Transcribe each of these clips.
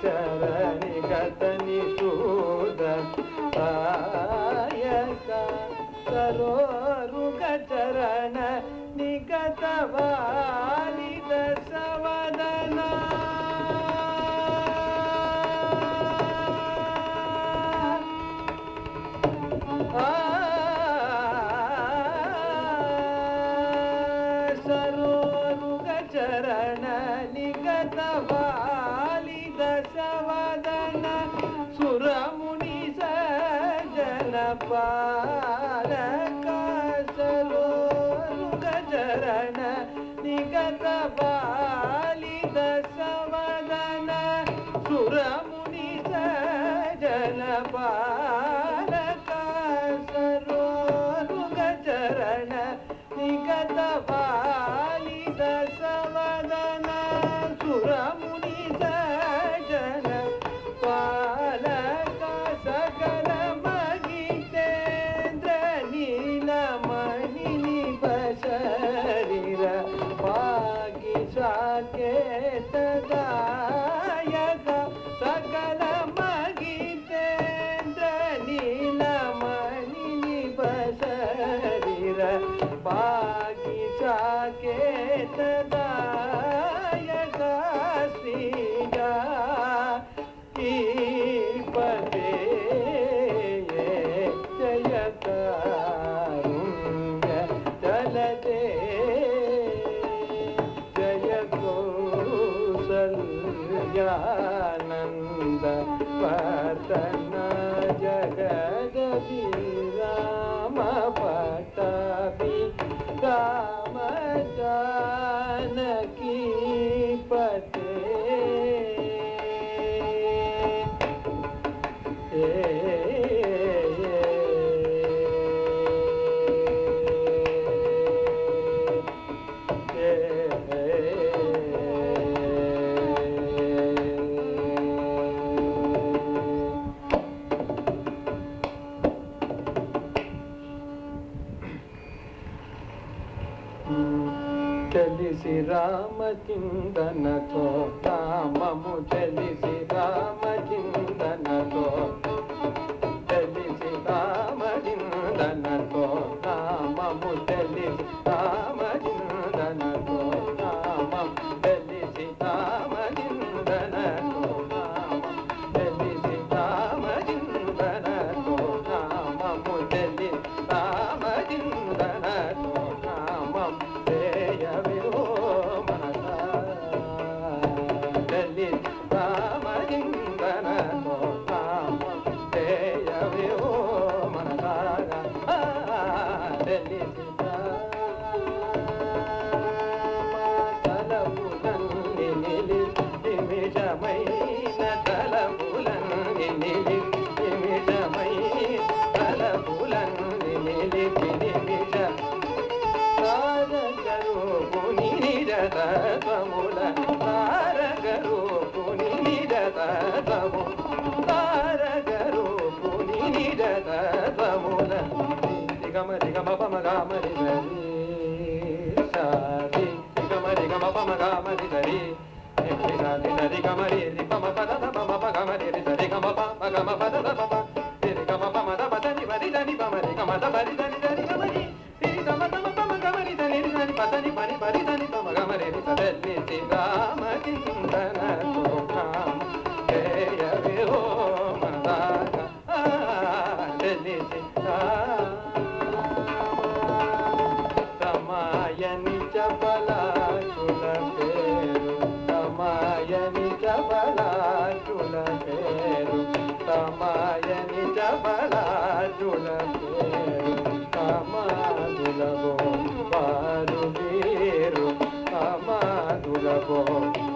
చరణి కథని శూద సాయక సరోరుగ చరణ నిగతవా live. దినది గమరి కమలాదులము కమాదులము పారు వేరు కమాదులము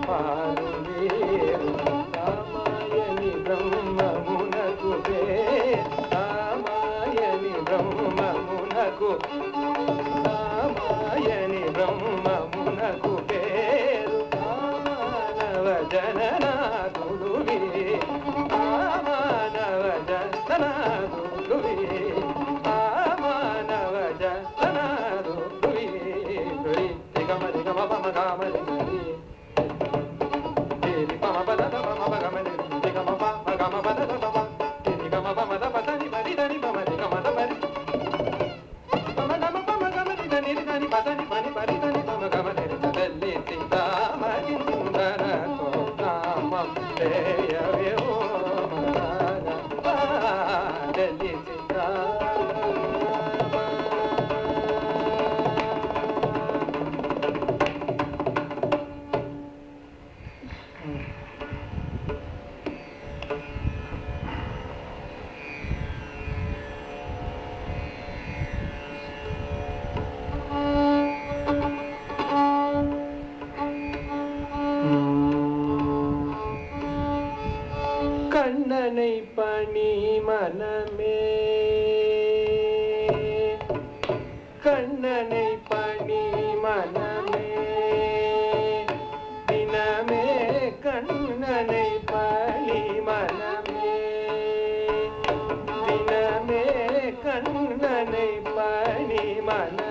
పారు వేరు రామాయణి బ్రహ్మమునకు వే రామాయణి கண்ணனை பணி மன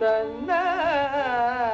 تنام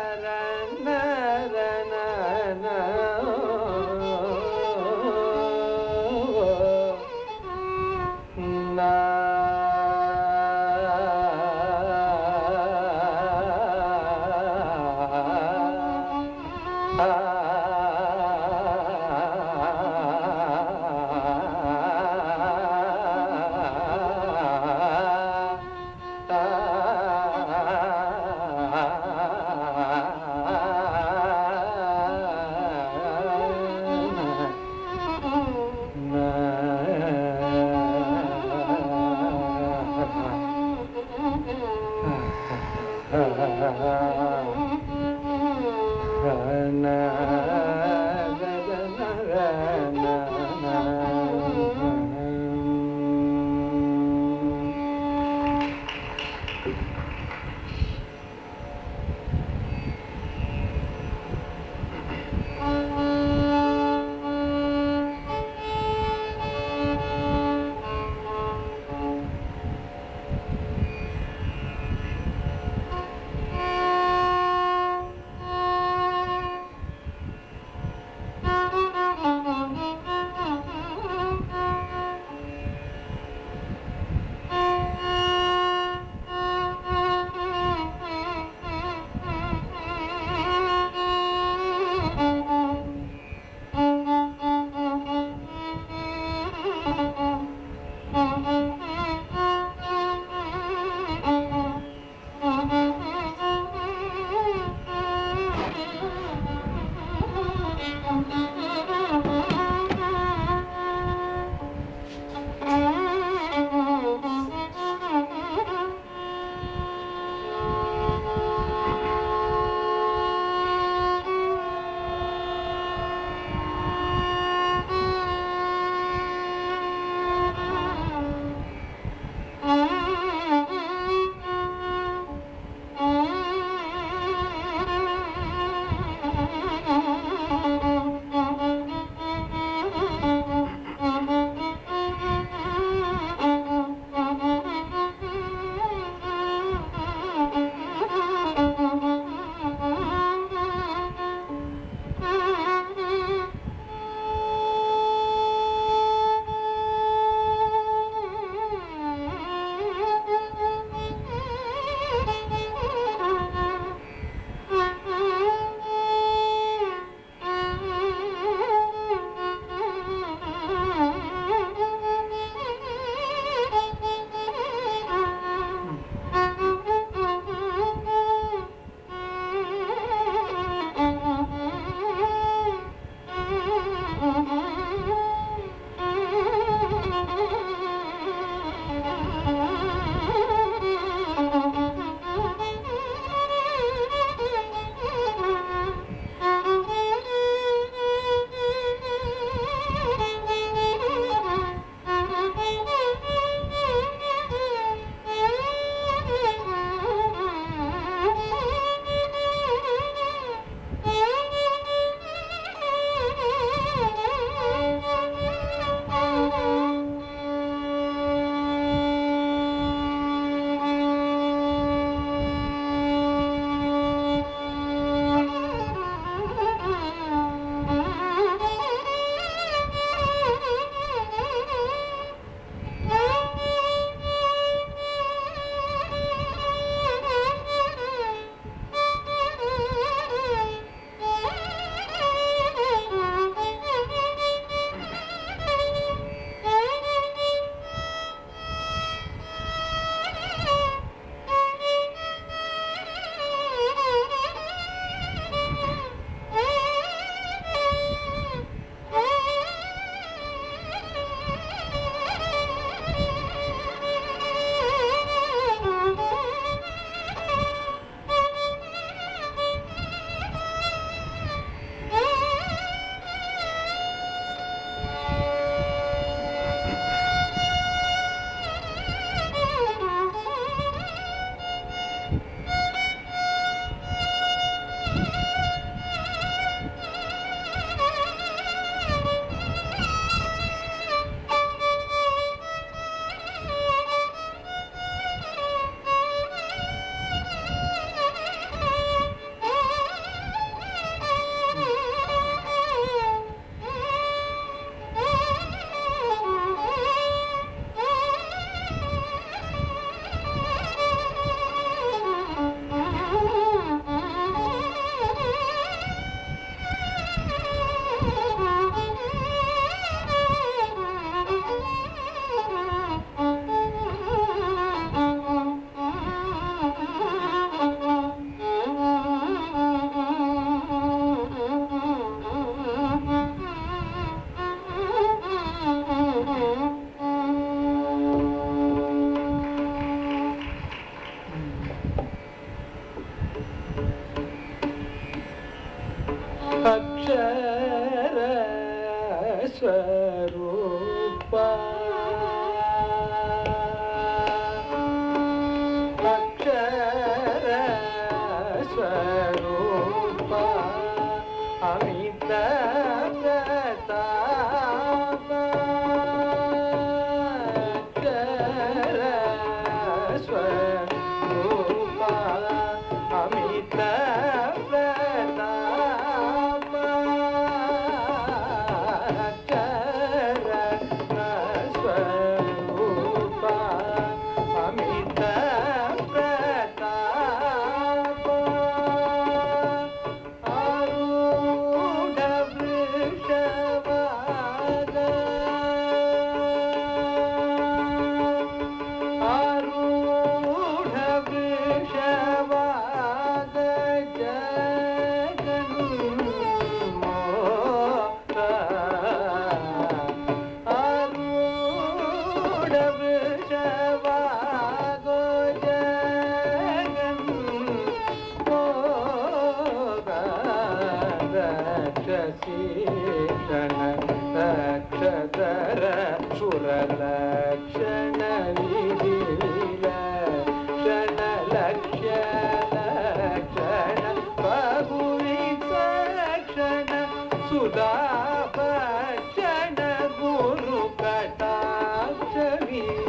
い。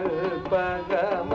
கல்பகம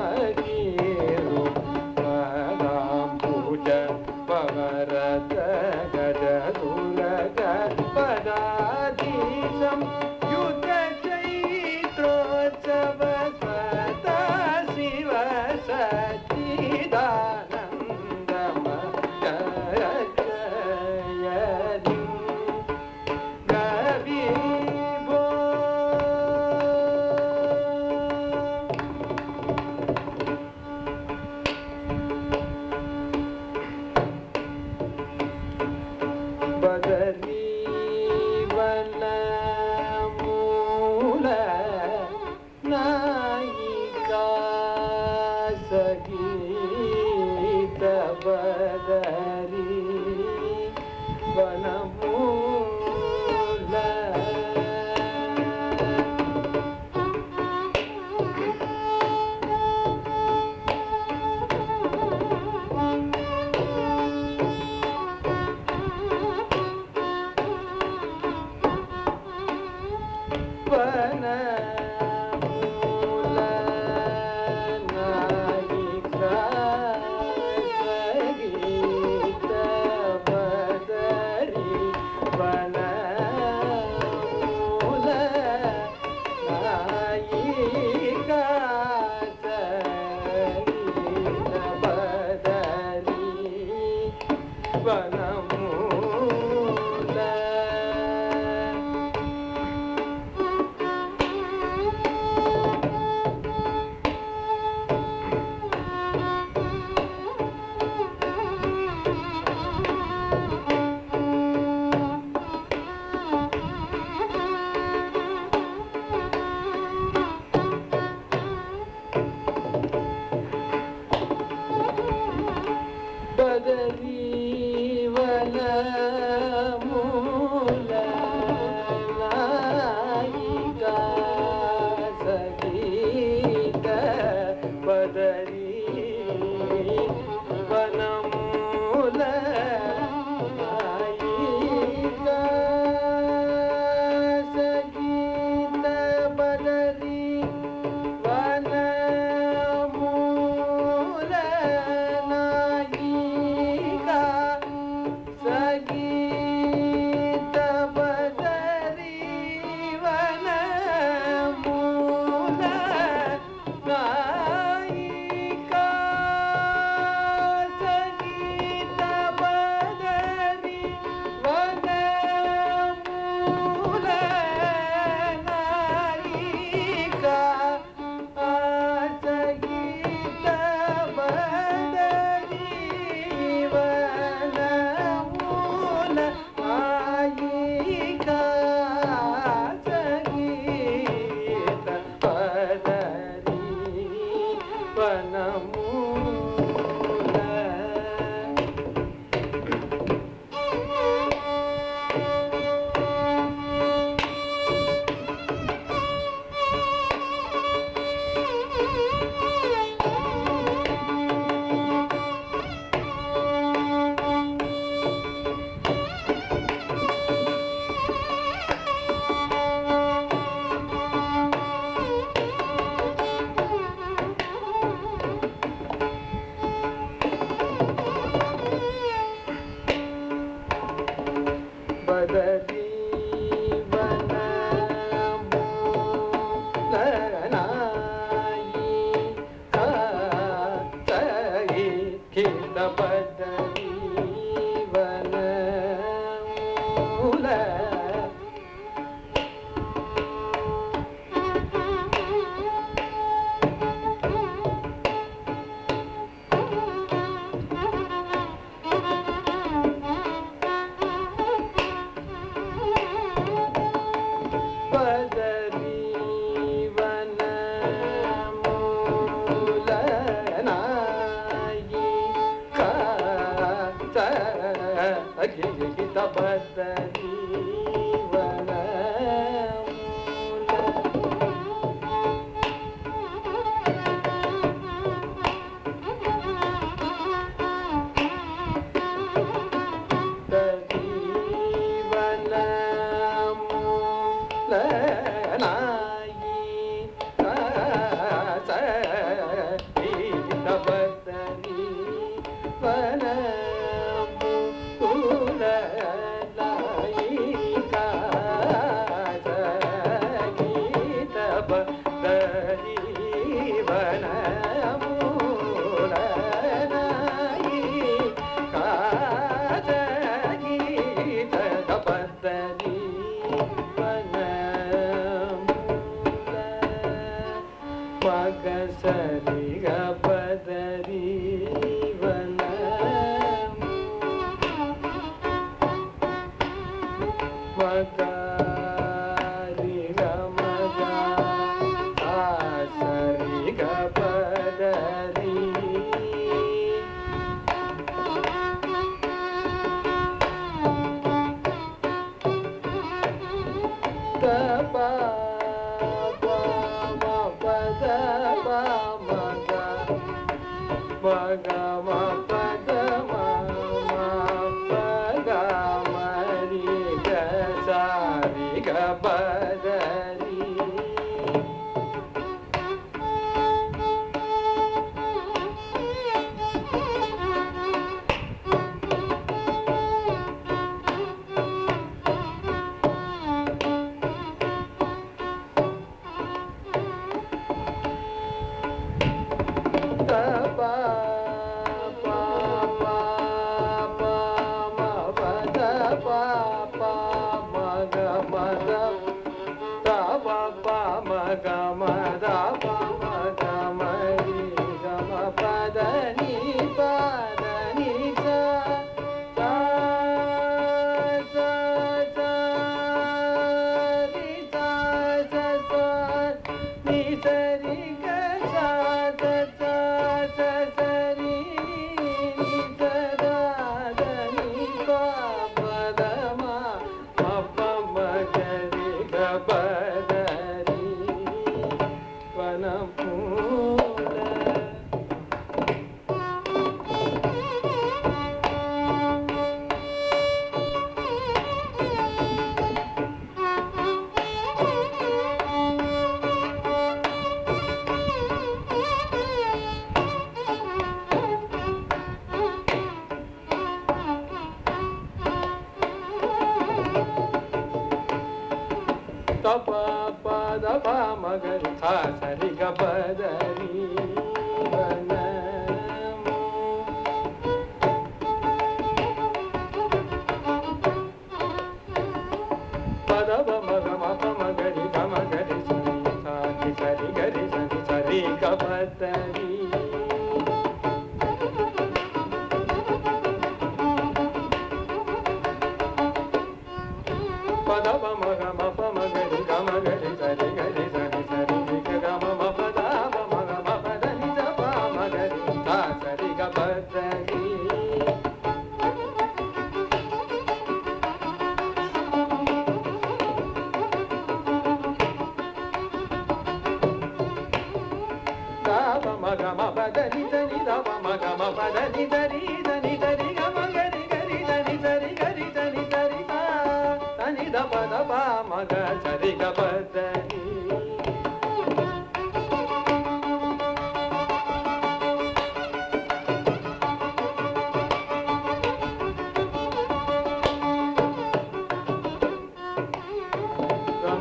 pa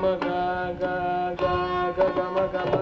ma ga ga ga ga ga ma ga ma